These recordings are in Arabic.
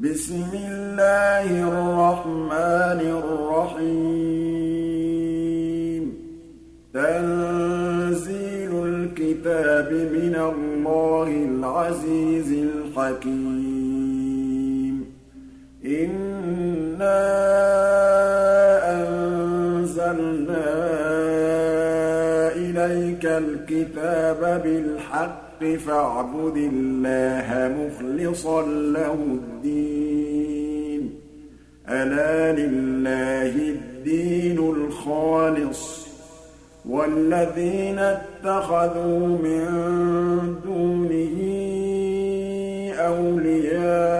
بسم الله الرحمن الرحيم. تنزيل الكتاب من الله العزيز الحكيم. الكتاب بالحق الْحَقِّ فَاعْبُدِ اللَّهَ مُخْلِصًا لَّهُ الدِّينَ. أَلَا لِلَّهِ الدِّينُ الْخَالِصُ. وَالَّذِينَ اتَّخَذُوا مِن دُونِهِ أَوْلِيَاءَ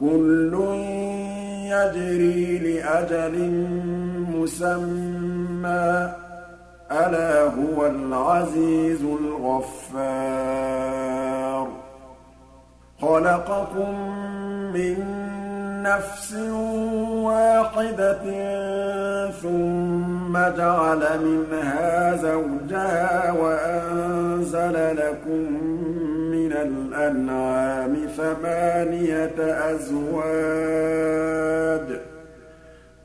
كُلٌّ يَجْرِي لِأَجَلٍ مُّسَمًّى ۗ. أَلَا هُوَ الْعَزِيزُ الْغَفَّارُ. خَلَقَكُم مِّن نَّفْسٍ وَاحِدَةٍ ثُمَّ جَعَلَ مِنْهَا زَوْجَهَا وَأَنزَلَ لَكُم الْأَنْعَامِ ثَمَانِيَةَ أَزْوَاجٍ ۚ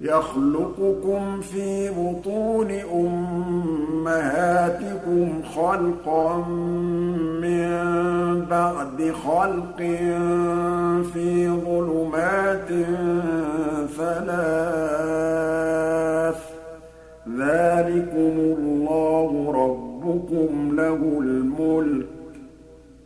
يَخْلُقُكُمْ فِي بُطُونِ أُمَّهَاتِكُمْ خَلْقًا مِّن بَعْدِ خَلْقٍ فِي ظُلُمَاتٍ ثَلَاثٍ ۚ. ذَٰلِكُمُ اللَّهُ رَبُّكُمْ لَهُ الْمُلْكُ.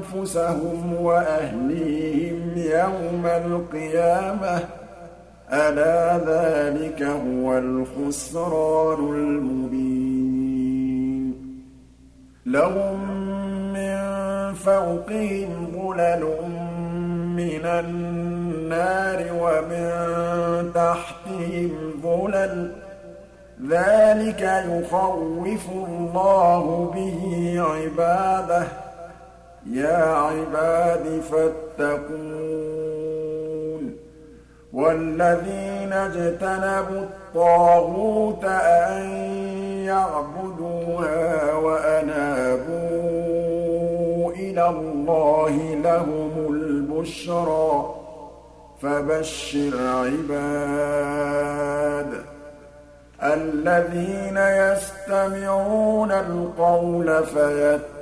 أَنفُسَهُمْ وَأَهْلِيهِمْ يَوْمَ الْقِيَامَةِ ۗ. أَلَا ذَٰلِكَ هُوَ الْخُسْرَانُ الْمُبِينُ. لَهُم مِّن فَوْقِهِمْ ظُلَلٌ مِّنَ النَّارِ وَمِن تَحْتِهِمْ ظُلَلٌ ۚ. ذَٰلِكَ يُخَوِّفُ اللَّهُ بِهِ عِبَادَهُ. يَا عِبَادِ فَاتَّقُونِ وَالَّذِينَ اجْتَنَبُوا الطَّاغُوتَ أَن يَعْبُدُوهَا وَأَنَابُوا إِلَى اللَّهِ لَهُمُ الْبُشْرَىٰ فَبَشِّرْ عِبَادِ الَّذِينَ يَسْتَمِعُونَ الْقَوْلَ فَيَتَّبِعُونَ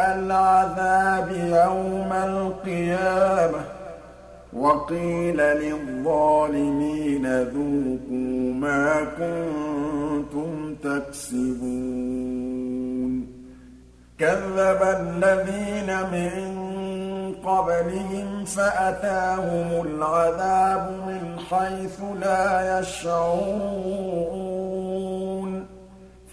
الْعَذَابِ يَوْمَ الْقِيَامَةِ وَقِيلَ لِلظَّالِمِينَ ذُوقُوا مَا كُنتُمْ تَكْسِبُونَ. كَذَّبَ الَّذِينَ مِن قَبْلِهِمْ فَأَتَاهُمُ الْعَذَابُ مِنْ حَيْثُ لَا يَشْعُرُونَ.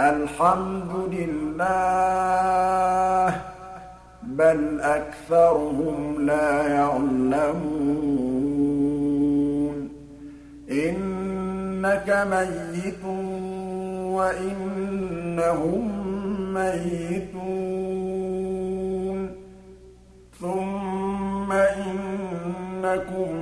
الْحَمْدُ لِلَّهِ ۚ بَلْ أَكْثَرُهُمْ لَا يَعْلَمُونَ. إِنَّكَ مَيِّتٌ وَإِنَّهُم مَّيِّتُونَ. ثُمَّ إِنَّكُمْ